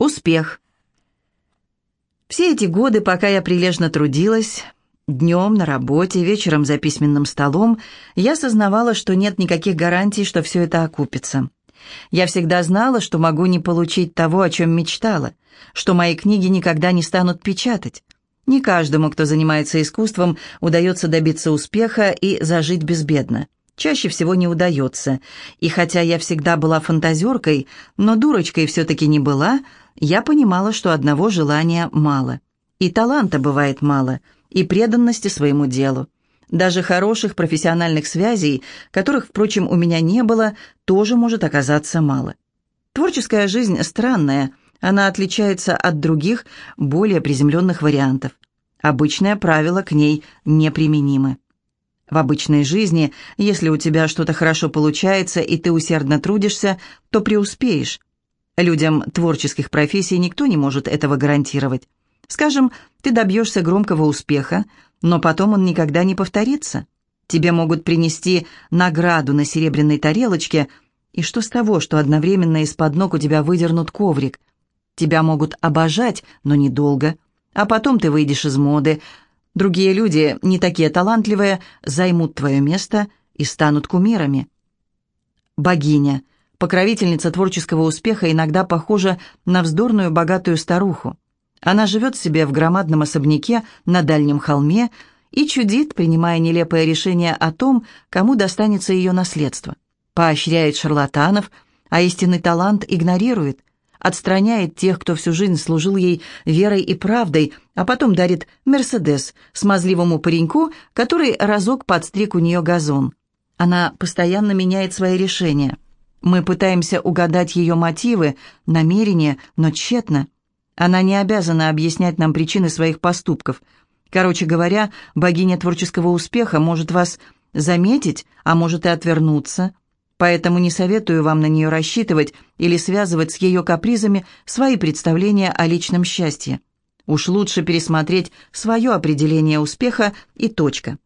Успех. Все эти годы, пока я прилежно трудилась, днем на работе, вечером за письменным столом, я сознавала, что нет никаких гарантий, что все это окупится. Я всегда знала, что могу не получить того, о чем мечтала, что мои книги никогда не станут печатать. Не каждому, кто занимается искусством, удается добиться успеха и зажить безбедно чаще всего не удается. И хотя я всегда была фантазеркой, но дурочкой все-таки не была, я понимала, что одного желания мало. И таланта бывает мало, и преданности своему делу. Даже хороших профессиональных связей, которых, впрочем, у меня не было, тоже может оказаться мало. Творческая жизнь странная, она отличается от других, более приземленных вариантов. Обычное правило к ней неприменимы. В обычной жизни, если у тебя что-то хорошо получается и ты усердно трудишься, то преуспеешь. Людям творческих профессий никто не может этого гарантировать. Скажем, ты добьешься громкого успеха, но потом он никогда не повторится. Тебе могут принести награду на серебряной тарелочке, и что с того, что одновременно из-под ног у тебя выдернут коврик? Тебя могут обожать, но недолго, а потом ты выйдешь из моды, Другие люди, не такие талантливые, займут твое место и станут кумирами. Богиня, покровительница творческого успеха, иногда похожа на вздорную богатую старуху. Она живет себе в громадном особняке на дальнем холме и чудит, принимая нелепое решение о том, кому достанется ее наследство. Поощряет шарлатанов, а истинный талант игнорирует – отстраняет тех, кто всю жизнь служил ей верой и правдой, а потом дарит «Мерседес» смазливому пареньку, который разок подстриг у нее газон. Она постоянно меняет свои решения. Мы пытаемся угадать ее мотивы, намерения, но тщетно. Она не обязана объяснять нам причины своих поступков. Короче говоря, богиня творческого успеха может вас заметить, а может и отвернуться – Поэтому не советую вам на нее рассчитывать или связывать с ее капризами свои представления о личном счастье. Уж лучше пересмотреть свое определение успеха и точка.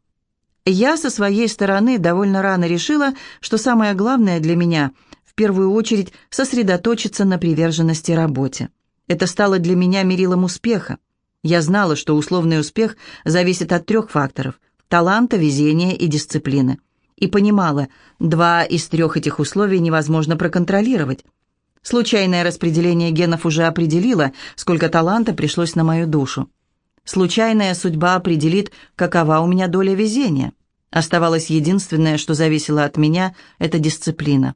Я со своей стороны довольно рано решила, что самое главное для меня первую очередь сосредоточиться на приверженности работе. Это стало для меня мерилом успеха. Я знала, что условный успех зависит от трех факторов – таланта, везения и дисциплины и понимала, два из трех этих условий невозможно проконтролировать. Случайное распределение генов уже определило, сколько таланта пришлось на мою душу. Случайная судьба определит, какова у меня доля везения. Оставалось единственное, что зависело от меня, это дисциплина.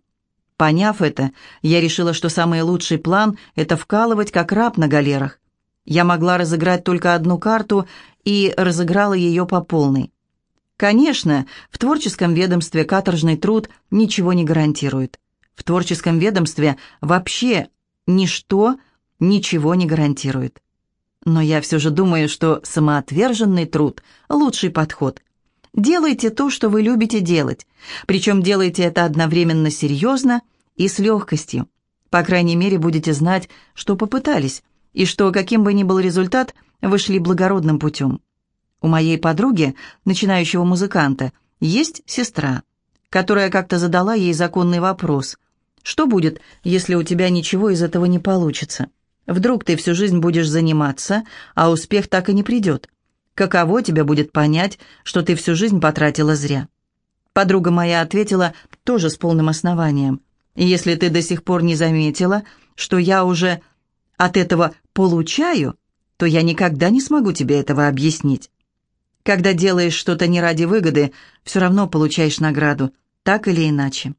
Поняв это, я решила, что самый лучший план – это вкалывать, как раб на галерах. Я могла разыграть только одну карту и разыграла ее по полной. Конечно, в творческом ведомстве каторжный труд ничего не гарантирует. В творческом ведомстве вообще ничто ничего не гарантирует. Но я все же думаю, что самоотверженный труд – лучший подход. Делайте то, что вы любите делать, причем делайте это одновременно серьезно и с легкостью. По крайней мере, будете знать, что попытались, и что, каким бы ни был результат, вы шли благородным путем. У моей подруги, начинающего музыканта, есть сестра, которая как-то задала ей законный вопрос. Что будет, если у тебя ничего из этого не получится? Вдруг ты всю жизнь будешь заниматься, а успех так и не придет? Каково тебе будет понять, что ты всю жизнь потратила зря? Подруга моя ответила тоже с полным основанием. Если ты до сих пор не заметила, что я уже от этого получаю, то я никогда не смогу тебе этого объяснить. Когда делаешь что-то не ради выгоды, все равно получаешь награду, так или иначе.